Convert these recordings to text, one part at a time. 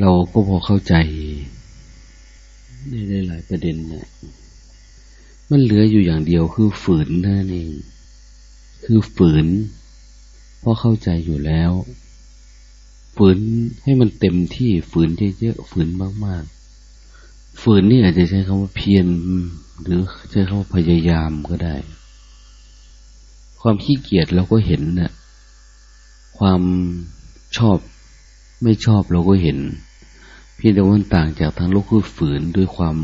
เราก็พอเข้าใจได้หลายประเด็นนะมันเหลืออยู่อย่างเดียวคือฝืนนั่นเอง คือฝืน เพราะเข้าใจอยู่แล้ว ฝืนให้มันเต็มที่ฝืนเยอะๆฝืนมากๆ ฝืนนี่อาจจะใช้คำว่าเพียรหรือใช้คำว่าพยายามก็ได้ ความขี้เกียจเราก็เห็นนะ่ะความชอบไม่ชอบเราก็เห็น เพียงแต่ว่าต่างจากทางโลกคือฝืนด้วยความ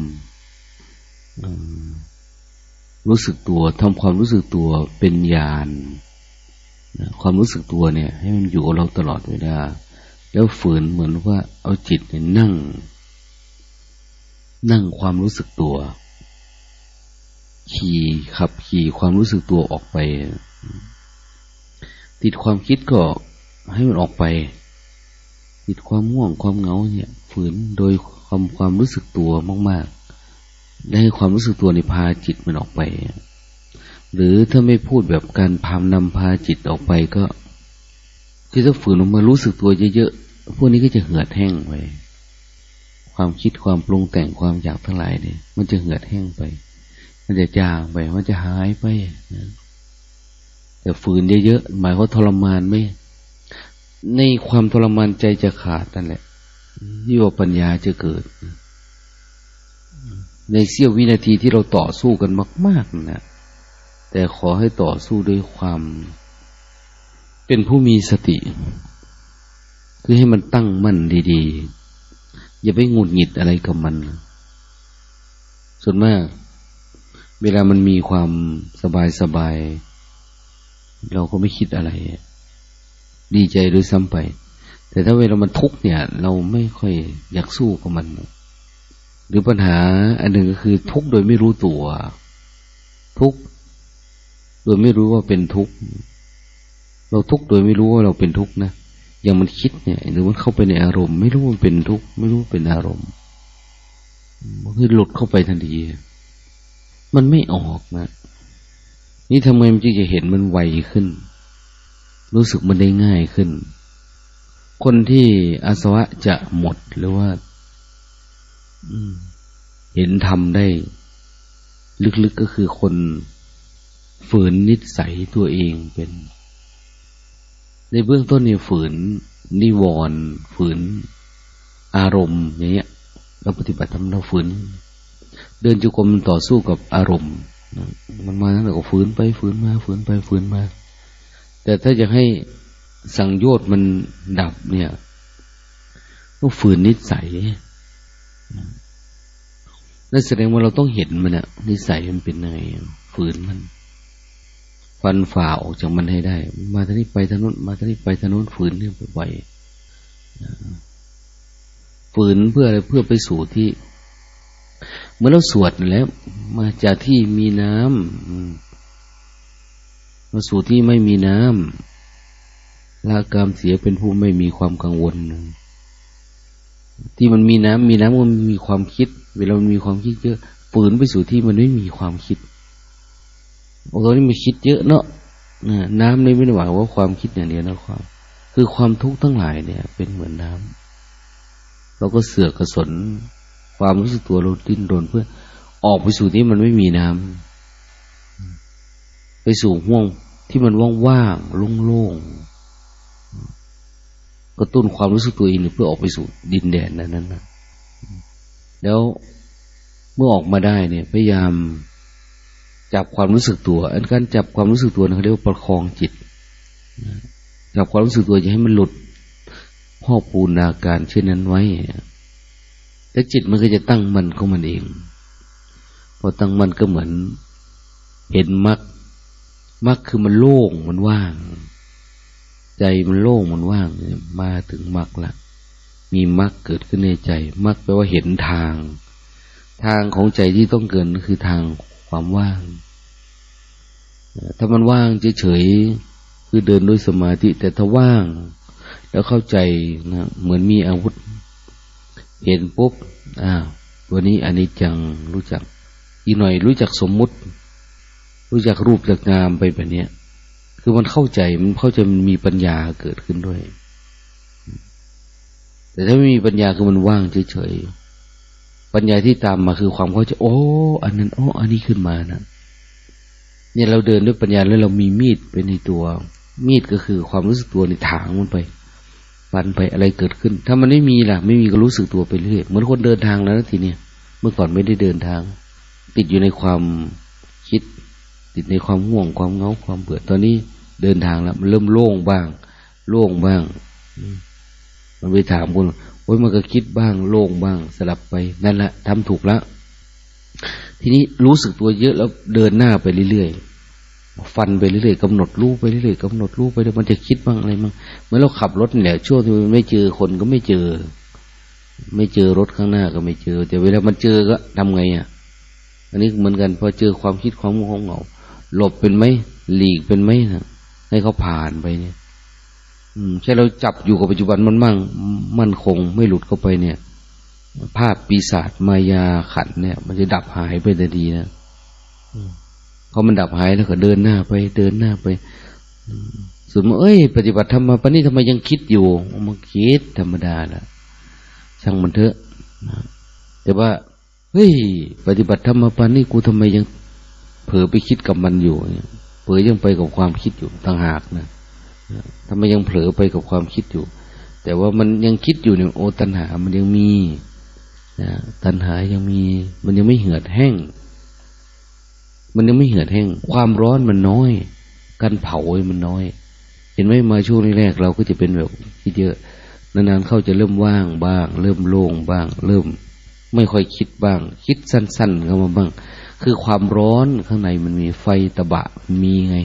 รู้สึกตัวทำความรู้สึกตัวเป็นญาณความรู้สึกตัวเนี่ย ให้มันอยู่กับเราตลอดเวลาแล้วฝืนเหมือนว่าเอาจิตเนี่ยนั่ง นั่งความรู้สึกตัว ขี่ขับขี่ความรู้สึกตัวออกไป ติดความคิดก็ให้มันออกไป ติดความง่วงความเหงาเนี่ย ฝืนโดยความความรู้สึกตัวมาก ๆ ได้ความรู้สึกตัวในพาจิตมันออกไป หรือถ้าไม่พูดแบบการพามนำพาจิตออกไปก็ คือถ้าฝืนออกมารู้สึกตัวเยอะๆพวกนี้ก็จะเหือดแห้งไปความคิดความปรุงแต่งความอยากทั้งหลายเนี่ย มันจะเหือดแห้งไป มันจะจางไป มันจะหายไปนะแต่ฝืนเยอะๆหมายว่าทรมานไหม ในความทรมานใจจะขาดนั่นแหละที่ว่าปัญญาจะเกิด ในเสี้ยววินาทีที่เราต่อสู้กันมาก ๆนะแต่ขอให้ต่อสู้ด้วยความ เป็นผู้มีสติ คือให้มันตั้งมั่นดีๆ อย่าไปงุดหงิดอะไรกับมัน ส่วนมาก เวลามันมีความสบายๆ เราก็ไม่คิดอะไร ดีใจด้วยซ้ำไป แต่ถ้าเวลามันทุกเนี่ย เราไม่ค่อยอยากสู้กับมัน หรือปัญหาอันหนึ่งก็คือทุกโดยไม่รู้ตัว ทุกโดยไม่รู้ว่าเป็นทุกเราทุกโดยไม่รู้ว่าเราเป็นทุกนะอย่างมันคิดเนี่ย หรือมันเข้าไปในอารมณ์ ไม่รู้ว่าเป็นทุกไม่รู้เป็นอารมณ์มันคือหลุดเข้าไปทันทีมันไม่ออกนะ นี่ทำไมมันจึงจะเห็นมันไวขึ้น รู้สึกมันได้ง่ายขึ้น คนที่อาสวะจะหมดหรือว่าเห็นทำได้ ลึกๆกก็คือคนฝืนนิสัยตัวเองเป็น ในเบื้องต้นเนี่ยฝืน นิวรณ์ฝืน อารมณ์อย่างเงี้ยเราปฏิบัติทำเราฝืน เดินจุกรมต่อสู้กับอารมณ์มันมาแล้วก็ฝืนไปฝืนมาฝืนไปฝืนมา แต่ถ้าจะให้สังโยชน์มันดับเนี่ยต้องฝืนนิสัยนั่นแสดงว่าเราต้องเห็นมันอะนิสัยมันเป็นไงฝืนมัน ฟันฝ่าออกจากมันให้ได้ มาทางนี้ไปทางนู้นมาทางนี้ไปทางนู้นฝืนเนี่อยไปฝืนเพื่ออะไรเพื่อไปสู่ที่ เมื่อเราสวดแล้ว มาจากที่มีน้ำ มาสู่ที่ไม่มีน้ำละกามเสียเป็นผู้ไม่มีความกังวล ที่มันมีน้ำมีน้ำมันมีความคิด เวลามันมีความคิดเยอะฝืนไปสู่ที่มันไม่มีความคิดโอ้ตอนนี้มันคิดเยอะเนาะน้ำนี่ไม่ได้หมายว่าความคิดอย่างเดียวนะความ คือความทุกข์ทั้งหลายเนี่ย เป็นเหมือนน้ำเราก็เสือกกระสน ความรู้สึกตัวเราดิ้นรนเพื่อออกไปสู่ที่มันไม่มีน้ำ ไปสู่ห่วงที่มันว่างๆโล่งๆกระตุ้นความรู้สึกตัวเองเพื่อออกไปสู่ดินแดนนั้นนะแล้วเมื่อออกมาได้เนี่ยพยายามจับความรู้สึกตัว อันการจับความรู้สึกตัวเขาเรียกว่าประคองจิตจับความรู้สึกตัวจะให้มันหลุดพ่อปูนาการเช่นนั้นไว้แล้วจิตมันก็จะตั้งมันของมันเอง พอตั้งมันก็เหมือน เห็นมรรค มรรคคือมันโล่งมันว่าง ใจมันโล่งมันว่างมาถึงมรรคละมีมรรคเกิดขึ้นในใจมรรคแปลว่าเห็นทาง ทางของใจที่ต้องเกิดคือทางความว่าง ถ้ามันว่างเฉยๆคือเดินด้วยสมาธิ แต่ถ้าว่าง แล้วเข้าใจนะเหมือนมีอาวุธ เห็นปุ๊บอ้าววันนี้อันนี้จังรู้จัก อีกหน่อยรู้จักสมมุติ รู้จักรูปจากงามไปแบบนี้คือมันเข้าใจมันเข้าใจมันมีปัญญาเกิดขึ้นด้วย แต่ถ้าไม่มีปัญญาคือมันว่างเฉยๆปัญญาที่ตามมาคือความเข้าใจโอ้ อันนั้นโอ้อันนี้ขึ้นมานะเนี่ยเราเดินด้วยปัญญาแล้วเรามีมีดไปในตัว มีดก็คือความรู้สึกตัวในถางมันไปฟันไปอะไรเกิดขึ้น ถ้ามันไม่มีล่ะ ไม่มีก็รู้สึกตัวไปเรื่อยเหมือนคนเดินทางแล้วทีเนี้ยเมื่อก่อนไม่ได้เดินทาง ติดอยู่ในความ ติดในความง่วงความเงาความเบื่อตอนนี้เดินทางแล้วมันเริ่มโล่งบ้าง โล่งบ้างมันไปถามคนโอ้ยมันก็คิดบ้างโล่งบ้าง สลับไปนั่นแหละทำถูกแล้วทีนี้รู้สึกตัวเยอะแล้วเดินหน้าไปเรื่อยๆฟันไปเรื่อยๆกำหนดรู้ไปเรื่อยๆกำหนดรู้ไปเรื่อยมันจะคิดบ้างอะไรบ้างเมื่อเราขับรถเนี่ยช่วงที่ไม่เจอคนก็ไม่เจอ ไม่เจอรถข้างหน้าก็ไม่เจอ แต่เวลามันเจอก็ทำไงอะ อันนี้เหมือนกันพอเจอความคิดความงงเหงา หลบเป็นไหมหลีกเป็นไหมนะให้เขาผ่านไปเนี่ย อืมใช่เราจับอยู่กับปัจจุบันมันมั่ง มั่นคงไม่หลุดเข้าไปเนี่ย ภาพปีศาจมายาขันเนี่ย มันจะดับหายไปแต่ดีนะพอมันดับหายแล้วก็เดินหน้าไป เดินหน้าไปส่วนมาเอ้ย ปฏิบัติธรรมมาปนี้ทำไมยังคิดอยู่มันคิดธรรมดาละช่างมันเถอะแต่ว่าเฮ้ย ปฏิบัติธรรมมาปนี้กูทำไมยัง เผลอไปคิดกับมันอยู่เนี่ยเผลอยังไปกับความคิดอยู่ต่างหากนะทำไมยังเผลอไปกับความคิดอยู่ แต่ว่ามันยังคิดอยู่เนี่ยโอตัณหา มันยังมีนะตัณหายังมี มันยังไม่เหือดแห้ง มันยังไม่เหือดแห้ง ความร้อนมันน้อย การเผามันน้อย เห็นไหมมาช่วงแรกเราก็จะเป็นแบบคิดเยอะนานๆเข้าจะเริ่มว่างบ้าง เริ่มโล่งบ้าง เริ่มไม่ค่อยคิดบ้าง คิดสั้นๆเข้ามาบ้าง คือความร้อนข้างในมันมีไฟตะบะมีไง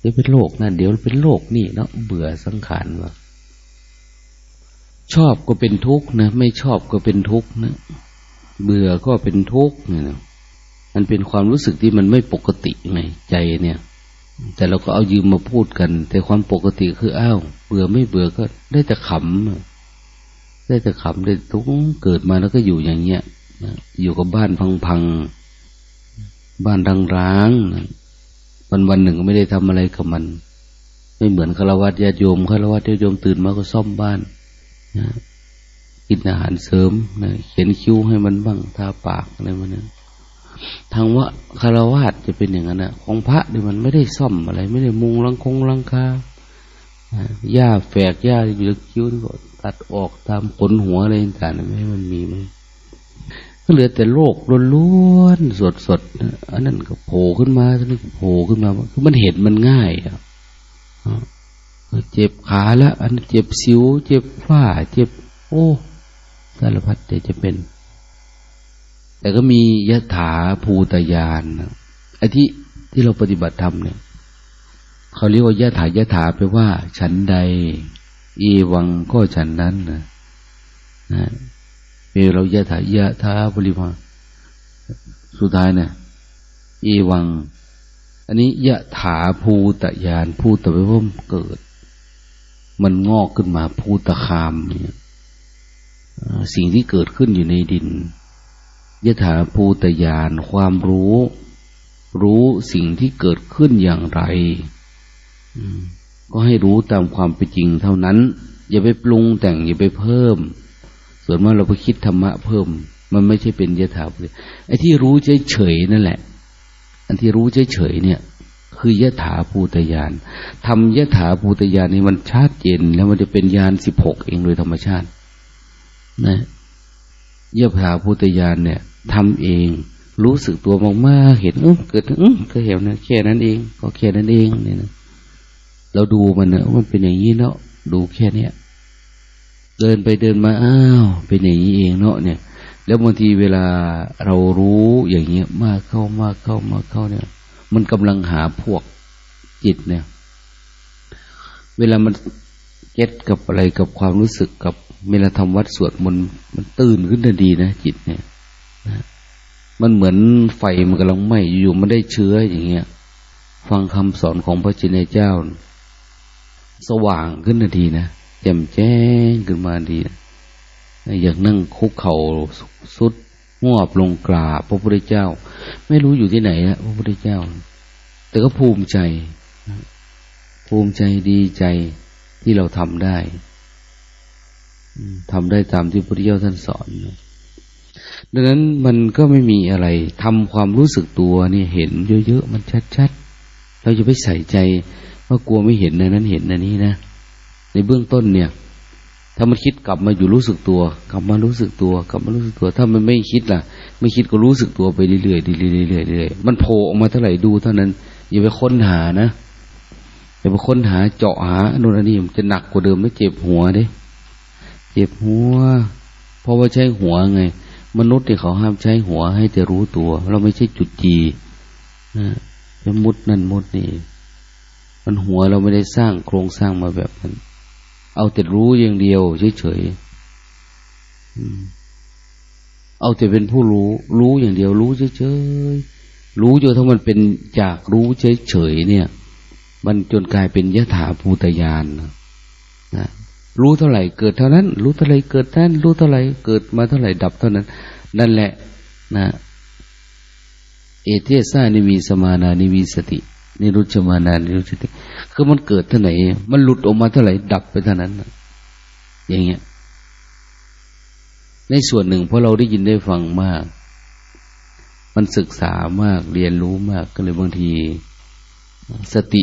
เดี๋ยวเป็นโลกนั่นเดี๋ยวเป็นโลกนี่เนาะเบื่อสังขารว่าชอบก็เป็นทุกข์นะ ไม่ชอบก็เป็นทุกข์นะ เบื่อก็เป็นทุกข์เนี่ยมันเป็นความรู้สึกที่มันไม่ปกติไงใจเนี่ย แต่เราก็เอายืมมาพูดกัน แต่ความปกติคืออ้าวเบื่อไม่เบื่อก็ได้แต่ขำได้แต่ขำได้ทุกเกิดมาแล้วก็อยู่อย่างเงี้ย อยู่กับบ้านพังๆ บ้านร้างๆวันวันหนึ่งก็ไม่ได้ทำอะไรกับมัน ไม่เหมือนฆราวาสญาติโยมฆราวาสญาติโยมตื่นมาก็ซ่อมบ้านนะกินอาหารเสริมนะเขียนคิ้วให้มันบ้างทาปากอะไรมันนะทางว่าคารวาสจะเป็นอย่างนั้นนะของพระเนี่ยมันไม่ได้ซ่อมอะไร ไม่ได้มุงลังคงลังคาหญ้าแฝกหญ้าอยู่คิ้วนี่ก็ตัดออกตามขนหัวอะไรต่างๆไม่ให้มันมีมั้ ก็เหลือแต่โลกล้วนๆสดๆอันนั้นก็โผล่ขึ้นมาอันนี้ก็โผล่ขึ้นมาคือมันเห็นมันง่ายอะเจ็บขาแล้วอันเจ็บสิว เจ็บฝ้า เจ็บ โอ้สารพัดแต่จะเป็น แต่ก็มียถาภูตยานไอ้ที่ที่เราปฏิบัติธรรมเนี่ยเขาเรียกว่ายะถายะถาไปว่า ฉันใด อีวังก็ฉันนั้นนะ นะเรายะถายะทาบริมาสุดท้ายเนี่ยเอวัง อันนี้ยะถาภูตะยานภูตะไปว่าเกิด มันงอกขึ้นมาภูตะคามเนี่ยสิ่งที่เกิดขึ้นอยู่ในดินยะถาภูตะยานความรู้ รู้สิ่งที่เกิดขึ้นอย่างไรก็ให้รู้ตามความเป็นจริงเท่านั้น อย่าไปปรุงแต่งอย่าไปเพิ่ม ส่วนมากเราไปคิดธรรมะเพิ่ม มันไม่ใช่เป็นยถาภูไอ้ที่รู้เฉยๆนั่นแหละ อันที่รู้เฉยๆเนี่ย คือยถาภูตยานทำยถาภูตยานนี่มันชัดเจนแล้วมันจะเป็นยานสิบหกเองโดยธรรมชาติ นะยถาภูตยานเนี่ยทำเอง รู้สึกตัวมากๆเห็นเออเกิดเออก็เห็นนะแค่นั้นเอง ก็แค่นั้นเองเนี่ยนะเราดูมันเนอะมันเป็นอย่างนี้เนาะดูแค่เนี้ย เดินไปเดินมาอ้าวเป็นอย่างนี้เองเนาะเนี่ย แล้วบางทีเวลาเรารู้อย่างเงี้ยมากเข้ามากเข้ามากเข้าเนี่ย มันกำลังหาพวกจิตเนี่ย เวลามันเก็ตกับอะไรกับความรู้สึกกับเวลาทำวัดสวดมันมันตื่นขึ้นทันทีนะจิตเนี่ยนะมันเหมือนไฟมันกำลังไหม้อยู่มันได้เชื้ออย่างเงี้ย ฟังคำสอนของพระจินเจ้า สว่างขึ้นทันทีนะ แจ่มแจ้งขึ้นมาดี อยากนั่งคุกเข่าสุดงอบลงกราบพระพุทธเจ้า ไม่รู้อยู่ที่ไหนนะพระพุทธเจ้า แต่ก็ภูมิใจ ภูมิใจดีใจที่เราทำได้ทำได้ตามที่พระพุทธเจ้าท่านสอนดังนั้นมันก็ไม่มีอะไรทำความรู้สึกตัวนี่เห็นเยอะๆมันชัดๆเราจะไปใส่ใจว่ากลัวไม่เห็นในนั้นเห็นในนี้นะ ในเบื้องต้นเนี่ย ถ้ามันคิดกลับมาอยู่รู้สึกตัว กลับมารู้สึกตัว กลับมารู้สึกตัว ถ้ามันไม่คิดล่ะ ไม่คิดก็รู้สึกตัวไปเรื่อยๆเรื่อยๆเรื่อยๆเรื่อยๆมันโผล่ออกมาเท่าไหร่ดูเท่านั้น อย่าไปค้นหานะอย่าไปค้นหาเจาะหาโน่นนี่มันจะหนักกว่าเดิมแล้วเจ็บหัวเด้ เจ็บหัว เพราะว่าใช้หัวไง มนุษย์เนี่ยเขาห้ามใช้หัวให้แต่รู้ตัว เราไม่ใช่จุดจีนะจะมุดนั่นมุดนี่มันหัวเราไม่ได้สร้างโครงสร้างมาแบบนั้น เอาแต่รู้อย่างเดียวเฉยๆเอาแต่เป็นผู้รู้ รู้อย่างเดียว รู้เฉยๆรู้จนถ้ามันเป็นจากรู้เฉยๆเนี่ย มันจนกลายเป็นยถาภูตยานนะรู้เท่าไหร่เกิดเท่านั้น รู้เท่าไหร่เกิดเท่านั้น รู้เท่าไหร่เกิดมาเท่าไหร่ดับเท่านั้น นั่นแหละนะ เอเทสานิมีสมานานิมีสติ นิรุชมานานิรุสติคือมันเกิดเท่าไหร่มันหลุดออกมาเท่าไหร่ดับไปเท่านั้นอย่างเงี้ย ในส่วนหนึ่งเพราะเราได้ยินได้ฟังมาก มันศึกษามากเรียนรู้มากก็เลยบางที สติ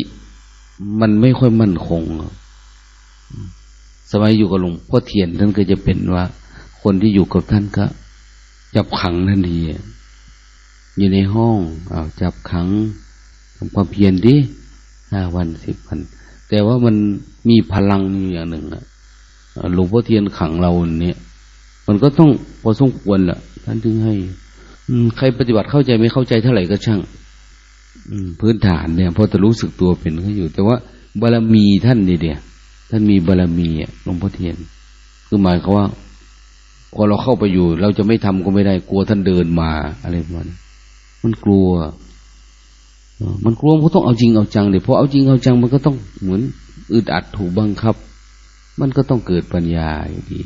มันไม่ค่อยมั่นคง สมัยอยู่กับหลวงพ่อเทียนท่านก็จะเป็นว่า คนที่อยู่กับท่านก็จับขังทันทีอยู่ในห้องอาจับขัง ทำความเพียรดิห้าวันสิบวัน แต่ว่ามันมีพลังอยู่อย่างหนึ่งอะหลวงพ่อเทียนขังเราเนี่ย มันก็ต้องพอสมควรแหละท่านถึงให้ใครปฏิบัติเข้าใจไม่เข้าใจเท่าไหร่ก็ช่างพื้นฐานเนี่ยพอจะรู้สึกตัวเป็นก็อยู่ แต่ว่าบารมีท่านนี่เดียท่านมีบารรมีหลวงพ่อเทียน คือหมายเขาว่าพอเราเข้าไปอยู่ เราจะไม่ทำก็ไม่ได้กลัวท่านเดินมาอะไรประมาณมันกลัว มันกลัวมันก็ต้องเอาจริงเอาจังเดี๋ยวพอเอาจริงเอาจังมันก็ต้องเหมือนอึดอัดถูกบังคับ มันก็ต้องเกิดปัญญาอยู่ดี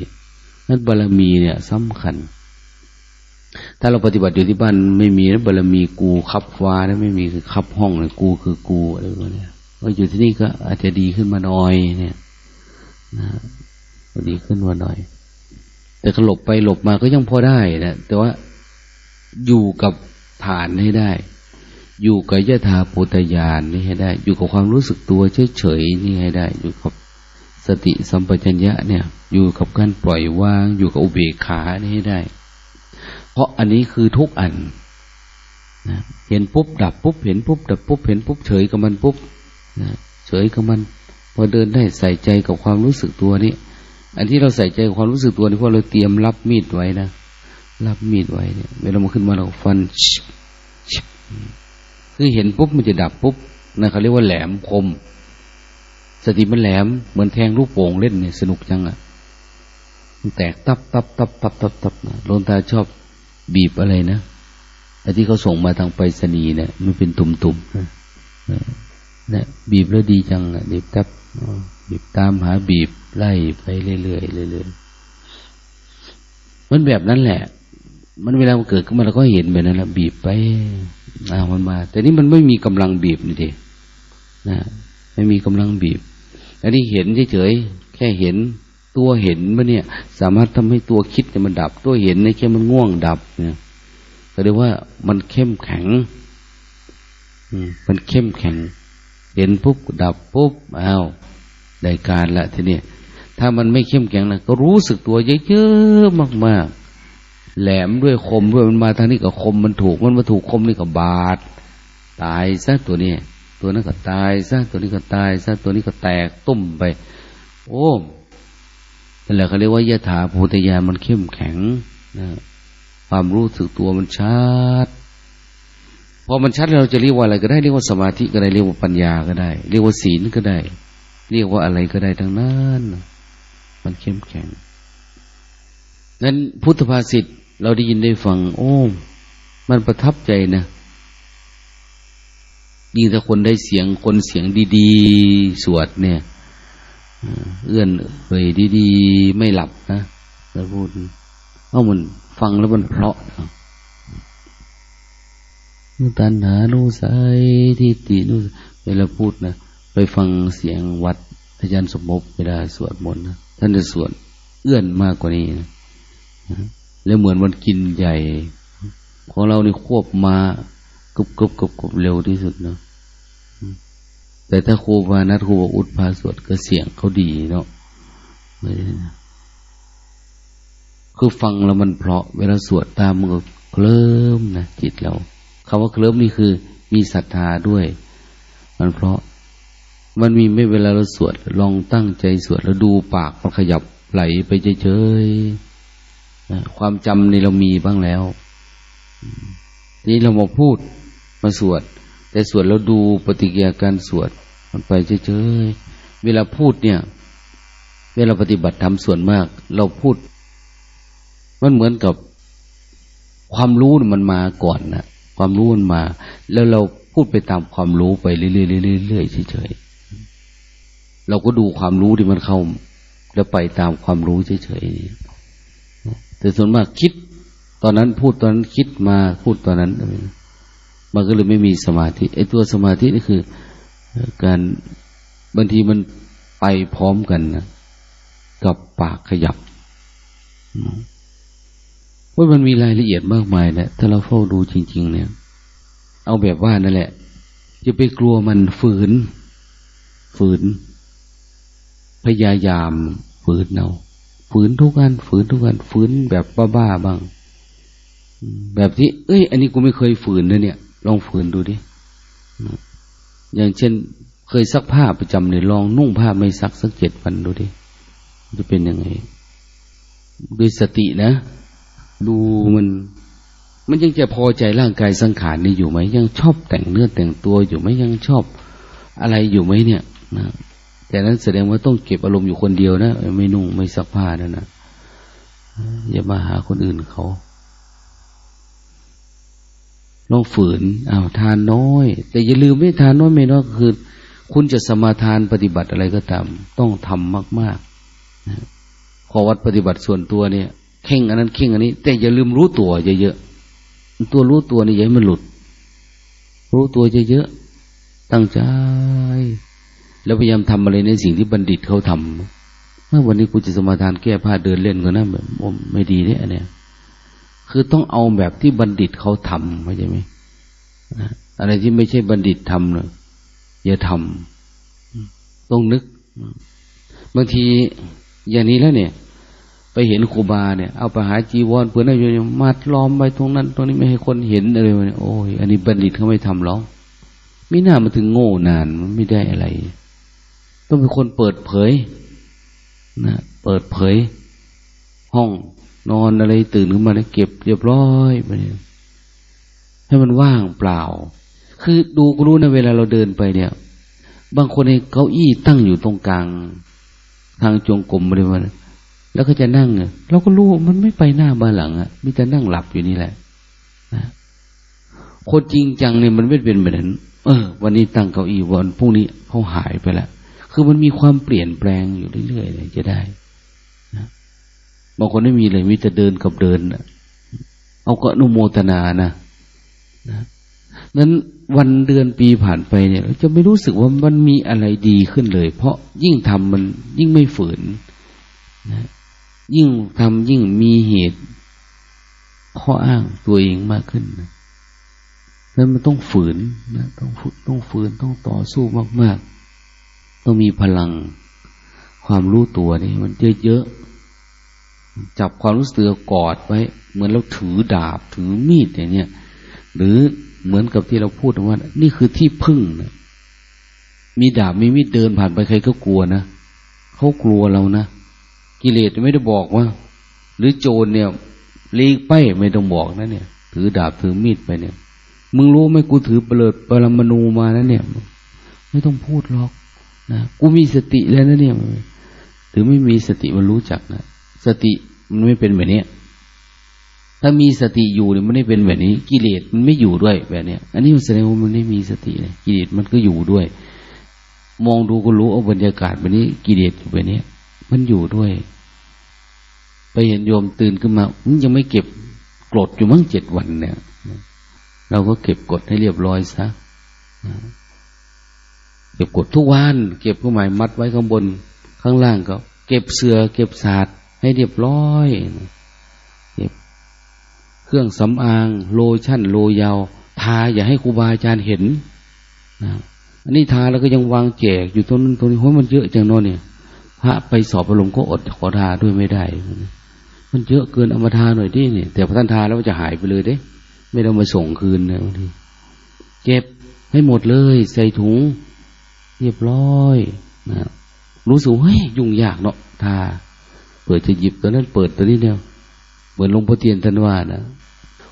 นั้นบารรมีเนี่ยสำคัญ ถ้าเราปฏิบัติอยู่ที่บ้านไม่มีนะบารรมีกูขับฟ้านะไม่มีคือขับห้องเลยกูคือกูอะไรประมาณนี้ว่าอยู่ที่นี่ก็อาจจะดีขึ้นมาหน่อยเนี่ยนะดีขึ้นมาหน่อย แต่ขลบไปหลบมาก็ยังพอได้นะแต่ว่าอยู่กับฐานให้ได้ อยู่กับยถาปุตยานนี่ให้ได้ อยู่กับความรู้สึกตัวเฉยๆนี่ให้ได้ อยู่กับสติสัมปชัญญะเนี่ย อยู่กับการปล่อยวาง อยู่กับอุเบกขานี่ให้ได้ เพราะอันนี้คือทุกอันนะเห็นปุ๊บดับปุ๊บเห็นปุ๊บดับปุ๊บเห็นปุ๊บเฉยกับมันปุ๊บนะเฉยกับมัน พอเดินได้ใส่ใจกับความรู้สึกตัวนี้อันที่เราใส่ใจกับความรู้สึกตัวนี่เพราะเราเตรียมรับมีดไว้นะรับมีดไว้เนี่ยเวลามันขึ้นมาเราฟัน คือเห็นปุ๊บมันจะดับปุ๊บนะเขาเรียกว่าแหลมคม สติมันแหลมเหมือนแทงลูกโป่งเล่นเนี่ยสนุกจังอะ่ะมันแตกตับตับตับตับตับตับนะลนตาชอบบีบอะไรนะไอ้ที่เขาส่งมาทางไปรษณีย์เนี่ยมันเป็นตุ่มๆนะนะบีบแล้วดีจังอะบีบทับบีบตามหาบีบไล่ไปเรื่อยๆเรื่อยๆมันแบบนั้นแหละ มันเวลามันเกิดขึ้นมาเราก็เห็นแบบนั้นแหละบีบไปอามันมา แต่นี่มันไม่มีกำลังบีบนี่เดินะไม่มีกำลังบีบอันนี้เห็นเฉยๆแค่เห็นตัวเห็นมันเนี่ย สามารถทำให้ตัวคิดเนี่ยมันดับ ตัวเห็นในแค่มันง่วงดับเนี่ยก็เรียกว่ามันเข้มแข็งมันเข้มแข็ง เห็นปุ๊บดับปุ๊บอ้าวได้การละทีนี้ถ้ามันไม่เข้มแข็งนะก็รู้สึกตัวเยอะๆมากๆ แหลมด้วยคมด้วยมันมาทางนี้ก็คมมันถูกมันมาถูกคมนี่ก็บาดตายซะตัวนี้ ตัวนั้นก็ตายซะตัวนี้ก็ตายซะตัวนี้ก็แตกตุ้มไป โอ้นั่นแหละเขาเรียกว่ายถาภูตยานมันเข้มแข็งนะความรู้สึกตัวมันชัดพอมันชัดเราจะเรียกว่าอะไรก็ได้เรียกว่าสมาธิก็ได้เรียกว่าปัญญาก็ได้ เรียกว่าศีลก็ได้ เรียกว่าอะไรก็ได้ทั้งนั้น มันเข้มแข็งนั้นพุทธภาษิต เราได้ยินได้ฟัง โอ้ มันประทับใจนะยิ่งถ้าคนได้เสียงคนเสียงดีๆ สวดเนี่ยเอื้อนเอ่ยดีๆ ไม่หลับนะแล้วพูดเอ้ามันฟังแล้วมันเพราะตัณหานุสัยทิฏฐินุเวลาพูดนะไปฟังเสียงวัดอาจารย์สมภพเวลาสวดมนต์นะท่านจะสวดเอื้อนมากกว่านี้นะ แล้วเหมือนมันกินใหญ่ ของเรานี่ควบมากรุบกรุบกรุบกรุบเร็วที่สุดเนาะแต่ถ้าครูบานัทครูบอกอุดพาสวดก็เสียงเขาดีเนาะคือฟังแล้วมันเพราะ เวลาสวดตามมันก็เคลิ้มนะจิตเราคำว่าเคลิ้มนี่คือ มีศรัทธาด้วย มันเพราะ มันมีไม่เวลาเราสวด ลองตั้งใจสวดแล้วดูปากมันขยับไหลไปเฉยๆ ความจำในเรามีบ้างแล้วนี่เรามาพูดมาสวด แต่สวดแล้วดูปฏิกิริยาการสวด มันไปเฉยๆเวลาพูดเนี่ย เวลาปฏิบัติทำส่วนมาก เราพูด มันเหมือนกับความรู้มันมาก่อนนะความรู้มันมา แล้วเราพูดไปตามความรู้ไปเรื่อยๆเรื่อยๆเฉยๆเราก็ดูความรู้ที่มันเข้า แล้วไปตามความรู้เฉยๆ แต่ส่วนมากคิด ตอนนั้นพูดตอนนั้นคิดมาพูดตอนนั้นมันก็เลยไม่มีสมาธิไอ้ตัวสมาธินี่คือ การบางทีมันไปพร้อมกันนะกับปากขยับว่ามันมีรายละเอียดมากมายนะถ้าเราเฝ้าดูจริง ๆ เนี่ย เอาแบบว่านั่นแหละจะไปกลัวมันฝืน ฝืน พยายามฝืนเอา ฝืนทุกอันฝืนทุกอันฝืนแบบบ้าๆบ้าง แบบที่ เอ้ย อันนี้กูไม่เคยฝืนเลยเนี่ย ลองฝืนดูดิอย่างเช่น เคยซักผ้าประจำเนี่ยลองนุ่งผ้าไม่ซักสักเจ็ดวันดูดิจะเป็นยังไงด้วยสตินะ ดูมัน มันยังจะพอใจร่างกายสังขารนี่อยู่ไหมยังชอบแต่งเนื้อแต่งตัวอยู่ไหมยังชอบอะไรอยู่ไหมเนี่ยนะ แต่นั้นแสดงว่าต้องเก็บอารมณ์อยู่คนเดียวนะไม่นุ่งไม่ซักผ้านั่นนะอย่ามาหาคนอื่นเขาลองฝืนอ้าวทานน้อย แต่อย่าลืมไม่ทานน้อยไม่น้อยคือ คุณจะสมาทานปฏิบัติอะไรก็ตาม ต้องทำมากๆนะขอวัดปฏิบัติส่วนตัวเนี่ยเข่งอันนั้นเข่งอันนี้ แต่อย่าลืมรู้ตัวเยอะๆตัวรู้ตัวนี่อย่าให้มันหลุด รู้ตัวเยอะๆตั้งใจ แล้วพยายามทำอะไรในสิ่งที่บัณฑิตเขาทำเมื่อวันนี้กูจะสมาทานแก้ผ้าเดินเล่นก็นั่นแบบไม่ดีเนี่ยเนี้ยคือต้องเอาแบบที่บัณฑิตเขาทำเข้าใจไหมอะไรที่ไม่ใช่บัณฑิตทำเนยอย่าทำต้องนึกบางทีอย่างนี้แล้วเนี่ย ไปเห็นครูบาเนี่ย เอาไปหาจีวรเพื่อนอะไรอยู่มัดล้อมไปตรงนั้น ตรงนี้ไม่ให้คนเห็นอะไรเนี่ยโอ้ยอันนี้บัณฑิตเขาไม่ทำหรอกไม่น่ามาถึงโง่นานมันไม่ได้อะไร ต้องเป็นคนเปิดเผยนะเปิดเผย ห้องนอนอะไรตื่นขึ้นมาแล้วเก็บเรียบร้อยไปให้มันว่างเปล่า คือดูก็รู้นะเวลาเราเดินไปเนี่ย บางคนในเก้าอี้ตั้งอยู่ตรงกลาง ทางจงกรมเลยมันแล้วก็จะนั่งเราก็รู้มันไม่ไปหน้าบ้านหลังอะมีแต่นั่งหลับอยู่นี่แหละนะคนจริงจังเนี่ยมันไม่เป็นแบบนั้นเออ วันนี้ตั้งเก้าอี้วันพรุ่งนี้เขาหายไปแล้ว คือมันมีความเปลี่ยนแปลงอยู่เรื่อยๆเลยจะได้นะบางคนไม่มีเลยมีแต่เดินกับเดินเอาก็นุโมทนานะนะนั้นวันเดือนปีผ่านไปเนี่ยจะไม่รู้สึกว่ามันมีอะไรดีขึ้นเลย เพราะยิ่งทำมันยิ่งไม่ฝืนนะยิ่งทำยิ่งมีเหตุข้ออ้างตัวเองมากขึ้นนะแล้วมันต้องฝืนนะต้องต้องฝืนต้องต่อสู้มาก ๆ ต้องมีพลังความรู้ตัวนี่มันเยอะๆ จับความรู้สึกกอดไว้ เหมือนเราถือดาบถือมีดอย่างเนี้ยหรือเหมือนกับที่เราพูดว่า นี่คือที่พึ่งนะมีดาบมีมีดเดินผ่านไปใครก็กลัวนะเขากลัวเรานะกิเลสไม่ได้บอกว่า หรือโจรเนี่ยลีกไปไม่ต้องบอกนะเนี่ย ถือดาบถือมีดไปเนี่ย มึงรู้ไหมกูถือเปลิดปรมาณูมานะเนี่ย ไม่ต้องพูดหรอก นะกูมีสติแล้วนะเนี่ยถือไม่มีสติมันรู้จักนะสติมันไม่เป็นแบบนี้ถ้ามีสติอยู่เนี่ยมันไม่เป็นแบบนี้ กิเลสมันไม่อยู่ด้วยแบบเนี้ย อันนี้มันแสดงว่ามันไม่มีสติเลยกิเลสมันก็อยู่ด้วย มองดูก็รู้เอาบรรยากาศแบบนี้ กิเลสอยู่แบบนี้มันอยู่ด้วย ไปเห็นโยมตื่นขึ้นมามันยังไม่เก็บกรดอยู่มั้งเจ็ดวันเนี่ย เราก็เก็บกดให้เรียบร้อยซะ เก็บกดทุกวัน เก็บผู้หมายมัดไว้ข้างบน ข้างล่างก็ เก็บเสือ เก็บศาสตร์ให้ให้เรียบร้อยเก็บเครื่องสำอาง โลชั่น โลยาว ทาอย่าให้ครูบาอาจารย์เห็นนะอันนี้ทาแล้วก็ยังวางแจกอยู่ตรงนั้นตรงนี้โอ้ยมันเยอะจังโน่นเนี่ย พระไปสอบอารมณ์ก็อดขอทาด้วยไม่ได้ มันเยอะเกินเอามาทาหน่อยดิเนี่ยแต่พอท่านทาแล้วจะหายไปเลยเด้ไม่ต้องมาส่งคืนนะบางทีเก็บให้หมดเลย ใส่ถุง เรียบร้อยนะรู้สึกเฮ้ยยุ่งยากเนาะทาเปิดจะหยิบตัวนั้นเปิดตัวนี้เดียวเหมือนหลวงพ่อเทียนท่านว่านะ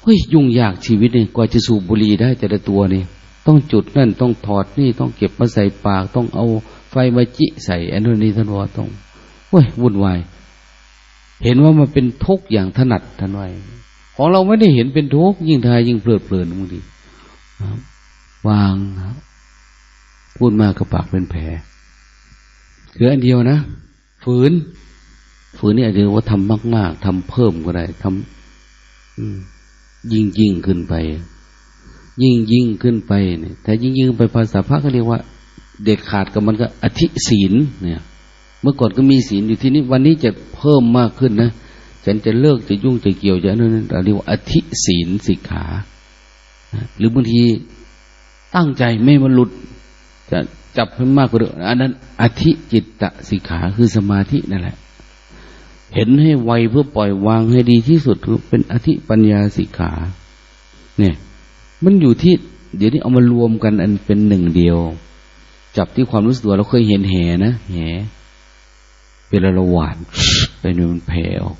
เฮ้ยยุ่งยากชีวิตเนี่ยกว่าจะสูบบุหรี่ได้แต่ละตัวนี่ต้องจุดนั่นต้องถอดนี่ต้องเก็บมาใส่ปากต้องเอาไฟมาจิใส่อันนู้นนี่ท่านว่าต้องเฮ้ยวุ่นวายเห็นว่ามันเป็นทุกข์อย่างถนัดท่านว่าของเราไม่ได้เห็นเป็นทุกข์ยิ่งทายยิ่งเพลิดเพลินบางทีวางครับ พูดมากกระปากเป็นแผลคืออันเดียวนะ ฝืน ฝืนนี่อาจจะว่าทำมาก ๆทำเพิ่มก็ได้ทำยิ่งยิ่งขึ้นไป ยิ่งยิ่งขึ้นไปเนี่ยแต่ยิ่งยิ่งไปภาษาพระก็เรียกว่า เด็ดขาดกับมันก็อธิศีลเนี่ย เมื่อก่อนก็มีศีลอยู่ที่นี้วันนี้จะเพิ่มมากขึ้นนะฉันจะเลิกจะยุ่งจะเกี่ยวจะนั่นเรียกว่าอธิศีลสิกขาหรือบางทีตั้งใจไม่มาหลุด จะจับให้มากกว่าเดิมอันนั้น อธิจิตตสิกขาคือสมาธินั่นแหละ เห็นให้ไวเพื่อปล่อยวางให้ดีที่สุดคือเป็นอธิปัญญาสิกขา เนี่ย มันอยู่ที่ เดี๋ยวนี้เอามารวมกันอันเป็นหนึ่งเดียว จับที่ความรู้สึกตัวเราเคยเห็นแหนะแห่เป็นระหวานไปนี่มันแผ่ออก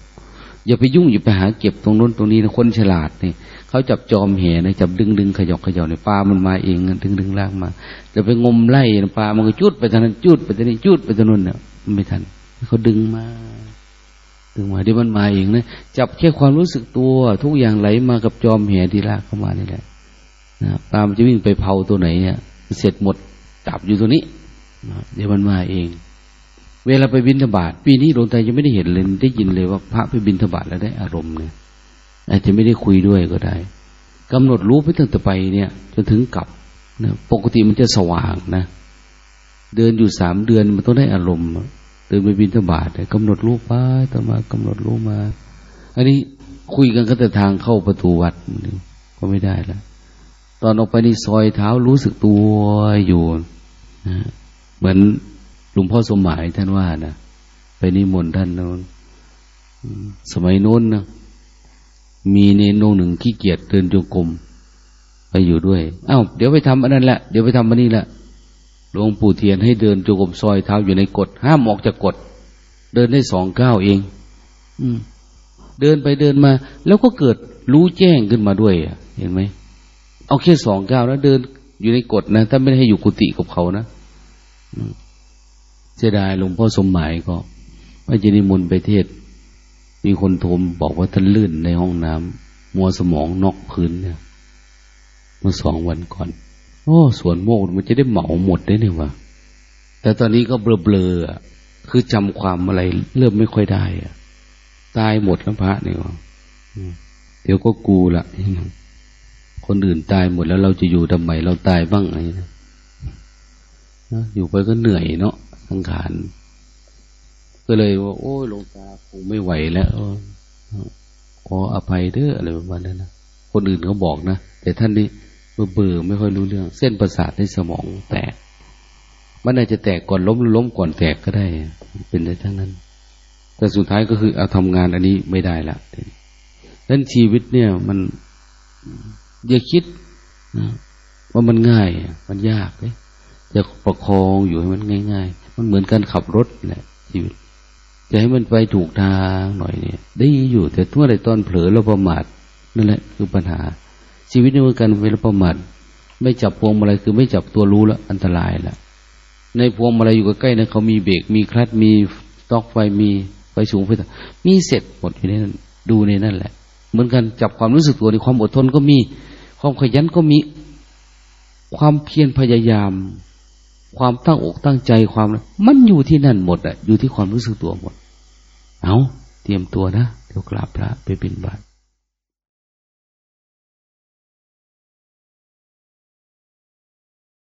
อย่าไปยุ่งอย่าไปหาเก็บตรงนู้นตรงนี้นะคนฉลาดเนี่ยเขาจับจอมแห่นะจับดึงดึงขยอกขยอกเนี่ยปลามันมาเองดึงดึงลากมาจะไปงมไล่ปลามันก็จุดไปทางนั้นจุดไปทางนี้จุดไปทางนู้นเนี่ยไม่ทันเขาดึงมาดึงมาเดี๋ยวมันมาเองนะจับแค่ความรู้สึกตัว ทุกอย่างไหลมากับจอมแห่ที่ลากเข้ามานี่แหละนะปลามันจะวิ่งไปเผาตัวไหนเนี่ยเสร็จหมดจับอยู่ตัวนี้เดี๋ยวมันมาเอง เวลาไปบินทบาทปีนี้หลวงตายังไม่ได้เห็นเลยได้ยินเลยว่าพระไปบินทบาทแล้วได้อารมณ์เนี่ยอาจจะไม่ได้คุยด้วยก็ได้กำหนดรู้ไปตั้งแต่ไปเนี่ยจนถึงกลับนะปกติมันจะสว่างนะ เดินอยู่สามเดือนมันต้องได้อารมณ์เดินไปบินทบาทกำหนดรู้ไปต่อมากำหนดรู้มา อันนี้คุยกันก็แต่ทางเข้าประตูวัดก็ไม่ได้แล้วตอนออกไปในซอยเท้ารู้สึกตัวอยู่นะเหมือน หลวงพ่อสมหมายท่านว่านะไปนิมนต์ท่านโน้นสมัยโน้นนะมีเนนงหนึ่งขี้เกียจเดินโยกรมไปอยู่ด้วยอา้าวเดี๋ยวไปทำอันนั้นแหละเดี๋ยวไปทำอันนี้แหละหลวงปู่เทียนให้เดินโยกรมซอยเท้าอยู่ในกฎห้ามออกจากกฎเดินได้สองก้าวเอง อืม เดินไปเดินมา แล้วก็เกิดรู้แจ้งขึ้นมาด้วยเห็นไหมเอาแค่สองก้าวแล้วเดินอยู่ในกฎนะถ้าไม่ได้ให้อยู่กุฏิกับเขานะ เสียดายหลวงพ่อสมหมายก็ไม่จะนิมนต์ไปเทศ มีคนโทมบอกว่าท่านลื่นในห้องน้ำมัวสมองนอกพื้นเนี่ยเมื่อสองวันก่อน โอ้สวนโมกมันจะได้เหมาหมดได้เนี่ยวะแต่ตอนนี้ก็เบลอๆคือจำความอะไรเริ่มไม่ค่อยได้อะตายหมดแล้วพระเนี่ยวะเดี๋ยวก็กูละคนอื่นตายหมดแล้วเราจะอยู่ทำไมเราตายบ้างไงนะอยู่ไปก็เหนื่อยเนาะ สังขาร ก็เลยว่า โอ้ยลงตาคงไม่ไหวแล้วขออภัยเด้ออะไรประมาณนั้นนะคนอื่นเขาบอกนะแต่ท่านนี่เบื่อไม่ค่อยรู้เรื่อง เส้นประสาทในสมองแตก มันอาจจะแตกก่อนล้มหรือล้มก่อนแตกก็ได้ เป็นได้ทั้งนั้น แต่สุดท้ายก็คือเอาทำงานอันนี้ไม่ได้ละดังนั้นชีวิตเนี่ย มันอย่าคิดนะว่ามันง่าย มันยากเลยจะประคองอยู่ให้มันง่าย ๆ มันเหมือนการขับรถแหละชีวิต จะให้มันไปถูกทางหน่อยเนี่ย ได้อยู่แต่ทั่วในตอนเผลอเราประมาทนั่นแหละ คือปัญหา ชีวิตในเหมื่อการเวลาประมาทไม่จับพวงมาลัยคือไม่จับตัวรู้แล้วอันตรายล้วในพวงมาลัยอยู่ใกล้ๆนะเขามีเบรกมีคลัตช์มีตอกไฟมีไฟสูงไฟต่ำมีเสร็จหมดอยู่ในนั้นดูในนั่นแหละ เหมือนกันจับความรู้สึกตัวในความอดทนก็มี ความขยันก็มี ความเพียรพยายาม ความตั้งอกตั้งใจความ มันอยู่ที่นั่นหมดอะ อยู่ที่ความรู้สึกตัวหมด เอาเตรียมตัวนะ เดี๋ยวกราบพระไปบินบาต